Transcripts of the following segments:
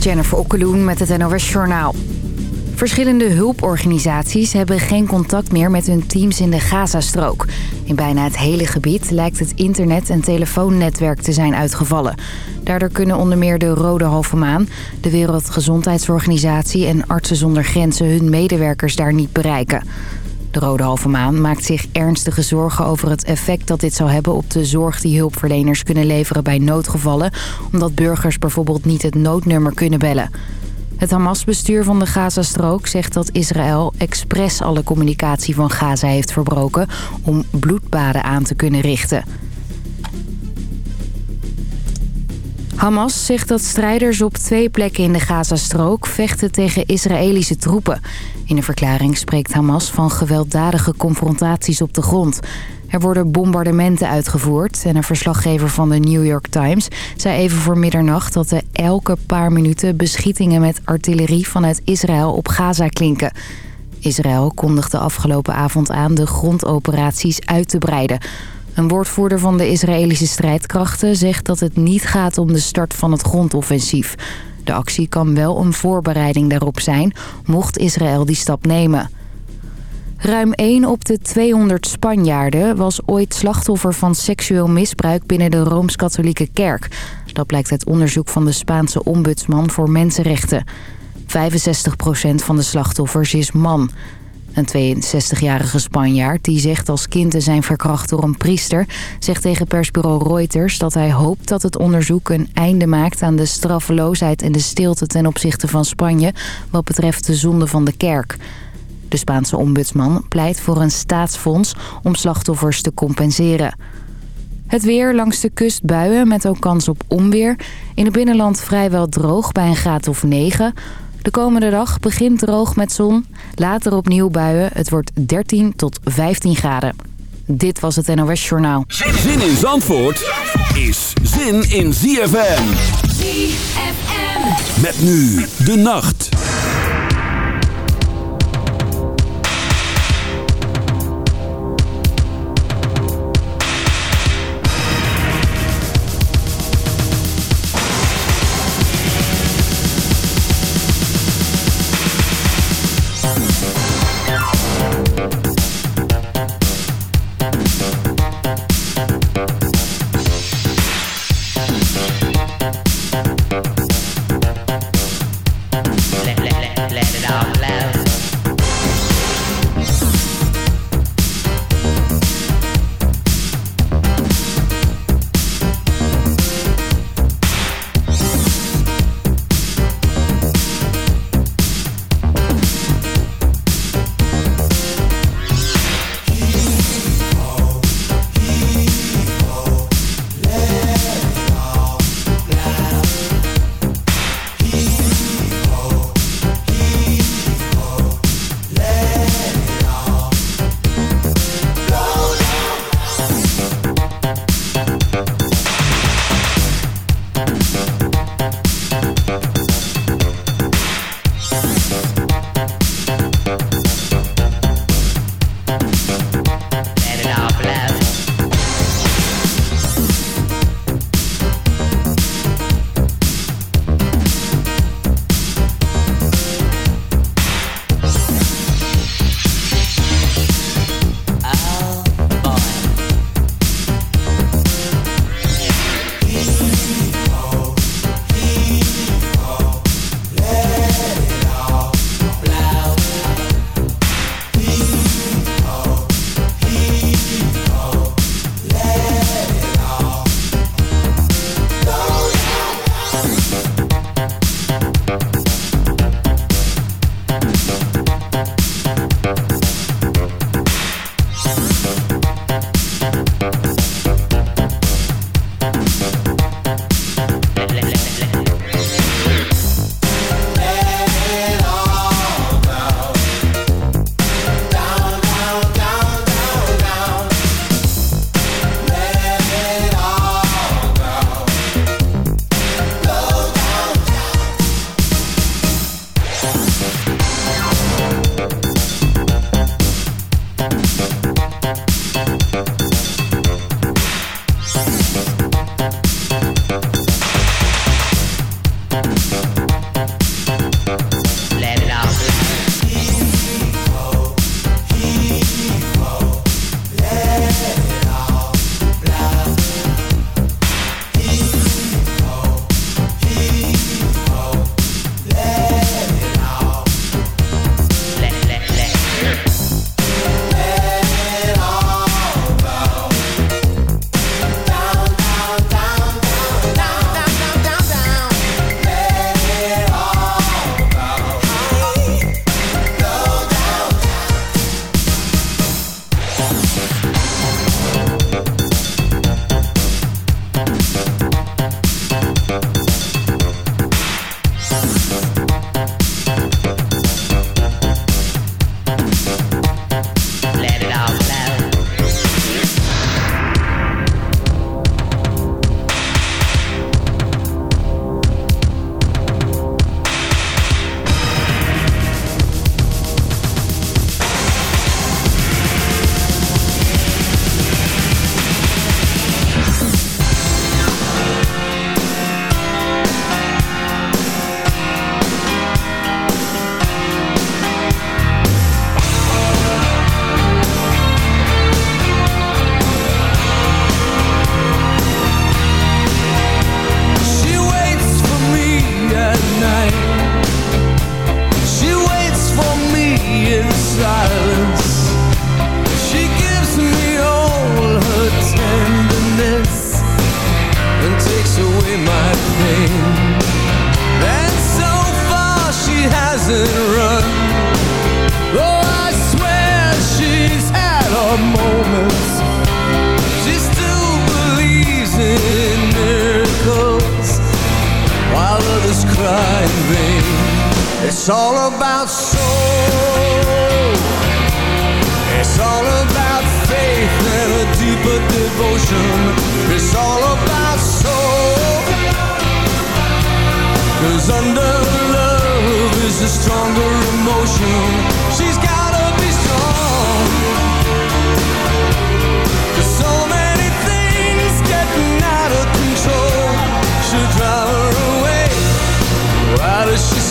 Jennifer Okkeloen met het NOS Journaal. Verschillende hulporganisaties hebben geen contact meer met hun teams in de Gazastrook. In bijna het hele gebied lijkt het internet- en telefoonnetwerk te zijn uitgevallen. Daardoor kunnen onder meer de Rode Halve Maan, de Wereldgezondheidsorganisatie en Artsen zonder Grenzen hun medewerkers daar niet bereiken. De Rode Halve Maan maakt zich ernstige zorgen over het effect dat dit zal hebben op de zorg die hulpverleners kunnen leveren bij noodgevallen, omdat burgers bijvoorbeeld niet het noodnummer kunnen bellen. Het Hamas-bestuur van de Gazastrook zegt dat Israël expres alle communicatie van Gaza heeft verbroken om bloedbaden aan te kunnen richten. Hamas zegt dat strijders op twee plekken in de Gazastrook vechten tegen Israëlische troepen. In een verklaring spreekt Hamas van gewelddadige confrontaties op de grond. Er worden bombardementen uitgevoerd en een verslaggever van de New York Times zei even voor middernacht dat er elke paar minuten beschietingen met artillerie vanuit Israël op Gaza klinken. Israël kondigde afgelopen avond aan de grondoperaties uit te breiden. Een woordvoerder van de Israëlische strijdkrachten zegt dat het niet gaat om de start van het grondoffensief. De actie kan wel een voorbereiding daarop zijn, mocht Israël die stap nemen. Ruim 1 op de 200 Spanjaarden was ooit slachtoffer van seksueel misbruik binnen de Rooms-Katholieke Kerk. Dat blijkt uit onderzoek van de Spaanse ombudsman voor mensenrechten. 65% van de slachtoffers is man. Een 62-jarige Spanjaard die zegt als kind te zijn verkracht door een priester... zegt tegen persbureau Reuters dat hij hoopt dat het onderzoek een einde maakt... aan de straffeloosheid en de stilte ten opzichte van Spanje... wat betreft de zonde van de kerk. De Spaanse ombudsman pleit voor een staatsfonds om slachtoffers te compenseren. Het weer langs de kust buien met ook kans op onweer. In het binnenland vrijwel droog bij een graad of 9. De komende dag begint droog met zon. Later opnieuw buien. Het wordt 13 tot 15 graden. Dit was het NOS Journaal. Zin in Zandvoort is zin in ZFM. ZFM. Met nu de nacht.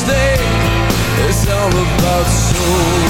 It's all about soul.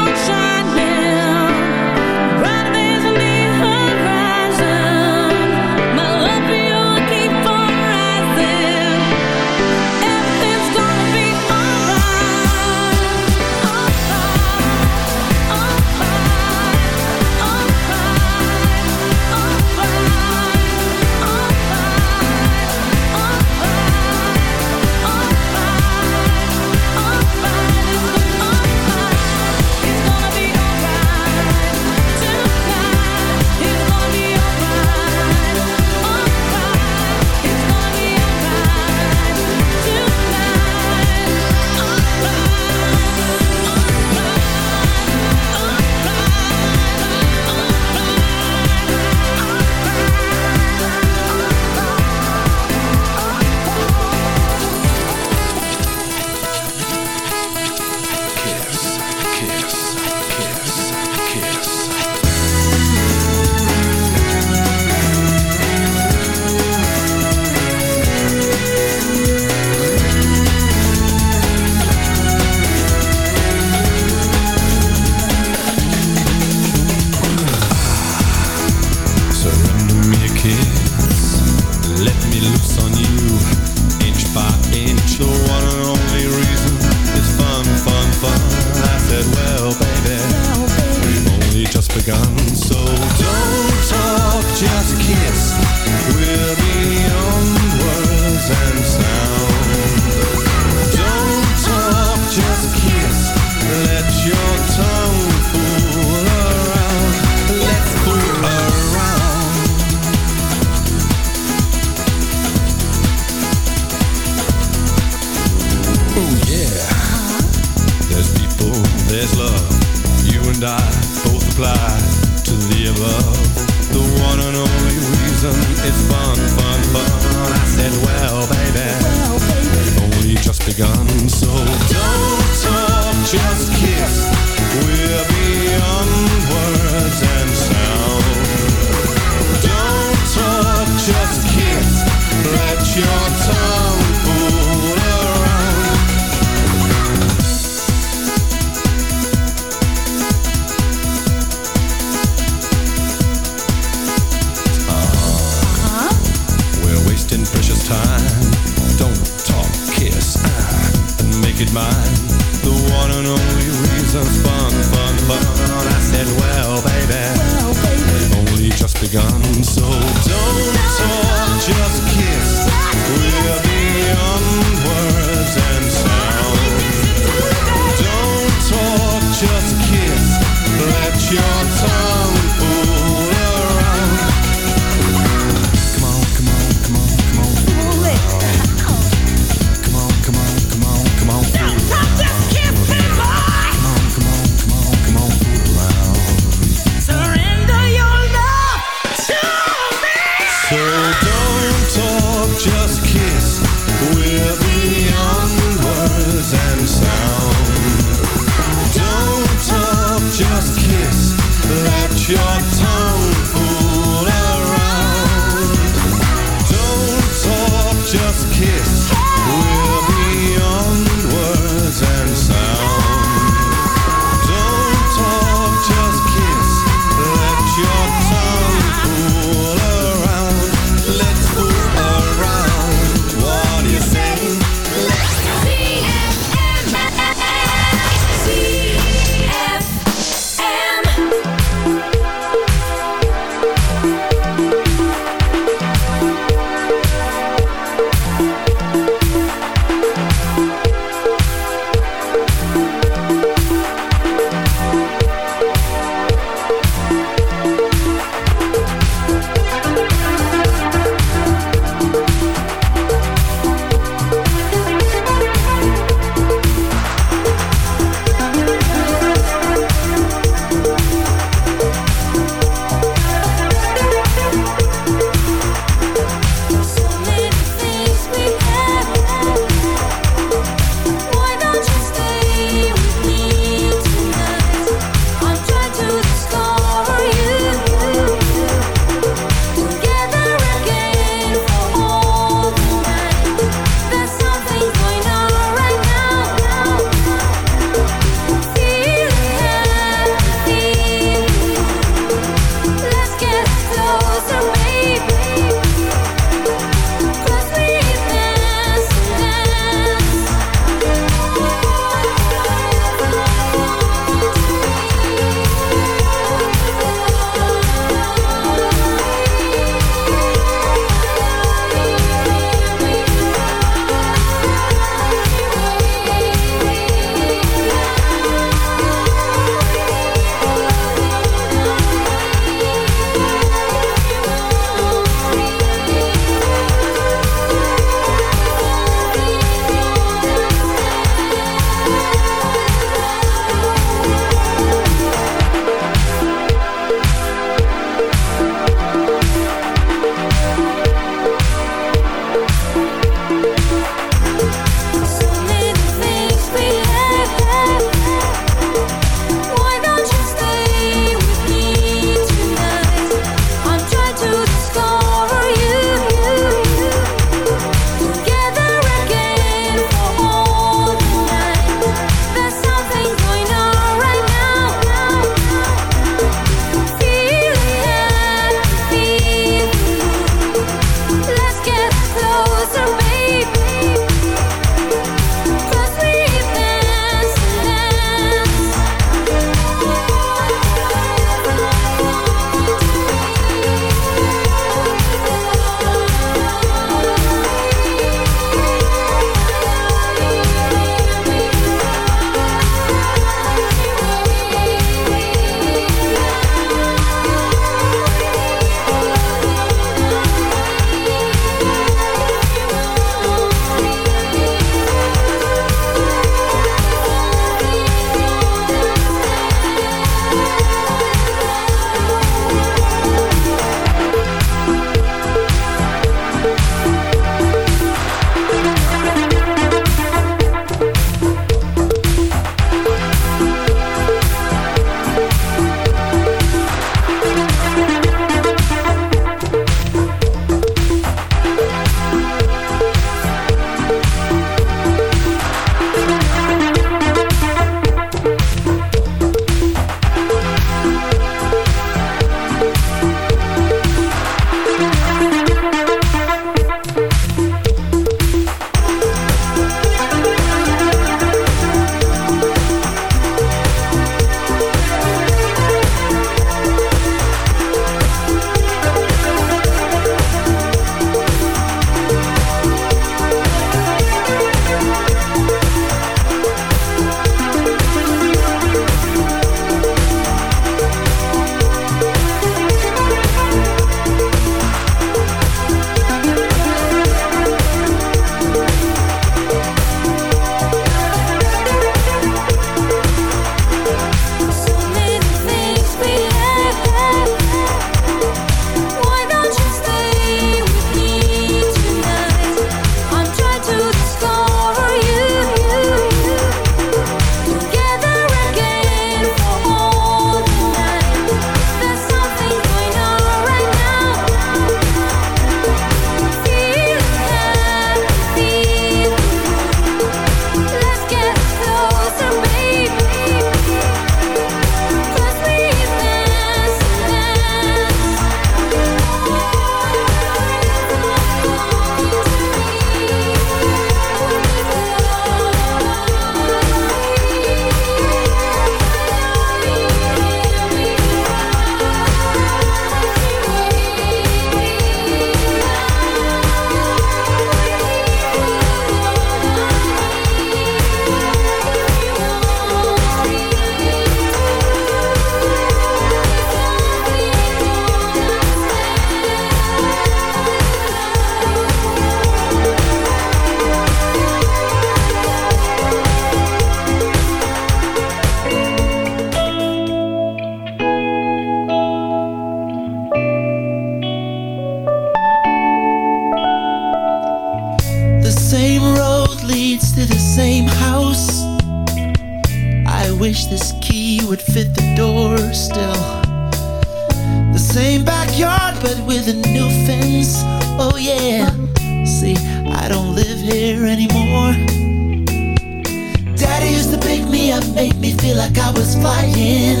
Feel like I was flying.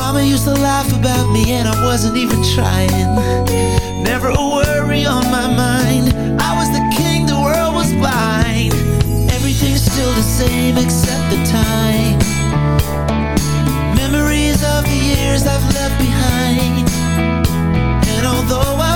Mama used to laugh about me, and I wasn't even trying. Never a worry on my mind. I was the king, the world was blind. Everything's still the same except the time. Memories of the years I've left behind. And although I'm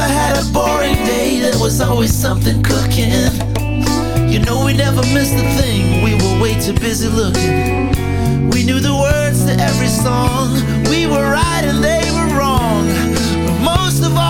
Never had a boring day, there was always something cooking. You know, we never missed a thing, we were way too busy looking. We knew the words to every song. We were right and they were wrong. But most of all,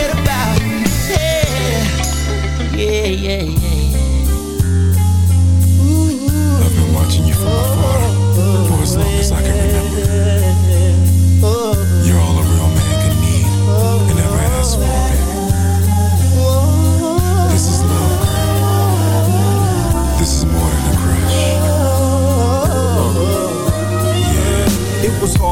afar for as long as I can remember.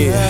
Yeah,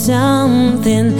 something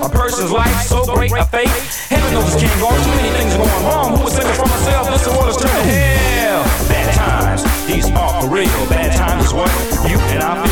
a person's life so great a fate? Heaven knows can't go. Too many things are going wrong. Who was thinking for myself? This world is turning hell. Bad times, these are for real. Bad times is what you and I feel.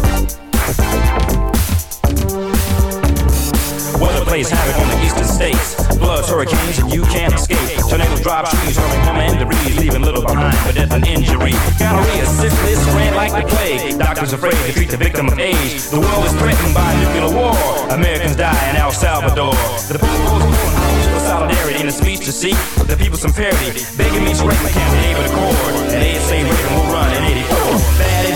Plays havoc on the eastern states. Floods, hurricanes, and you can't escape. Tornadoes drop trees, hurling home and debris, leaving little behind for death and injury. Gonorrhea, syphilis, spread like the plague. Doctors afraid to treat the victim of age. The world is threatened by nuclear war. Americans die in El Salvador. The people's for solidarity in a speech to seek the people some parity. Begging me to write my campaign with a cord. And ASA rating will run in 84.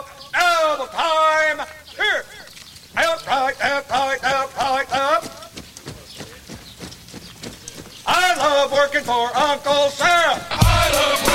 up now the time. Here. Out, right, out, right, out, right, up. I love working for Uncle Sam. I love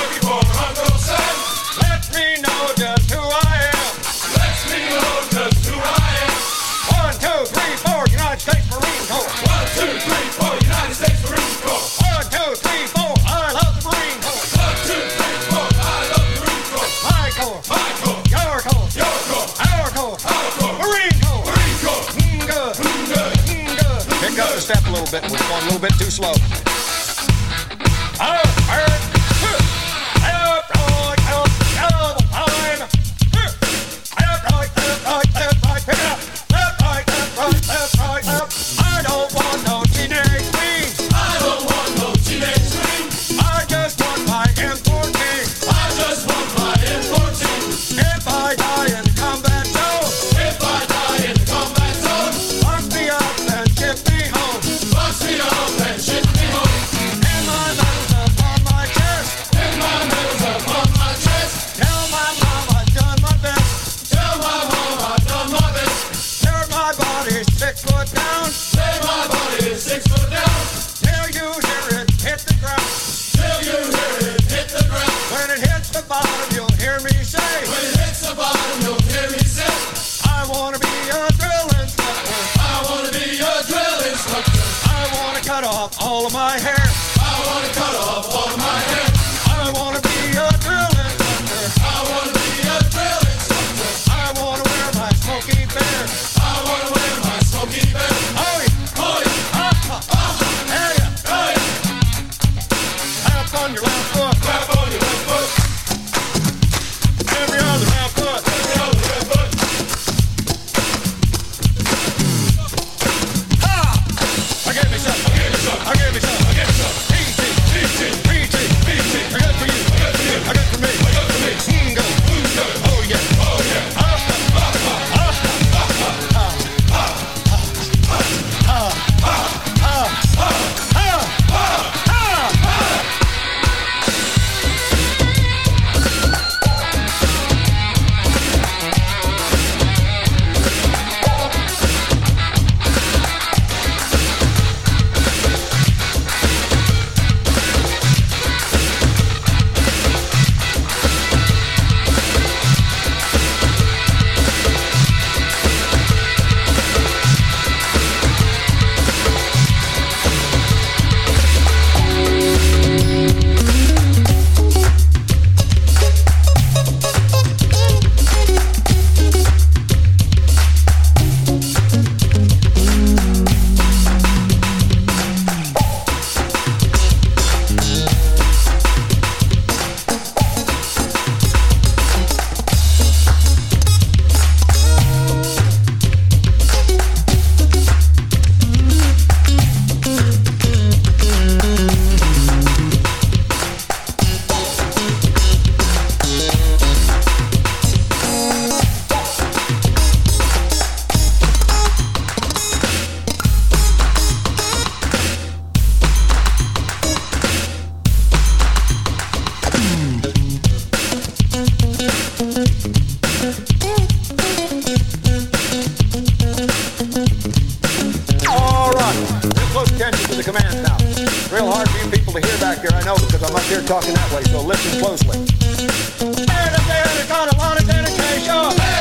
bit going a little bit too slow. back I know, because I'm up here talking that way, so listen closely. Got a lot of dedication.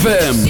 ZFM.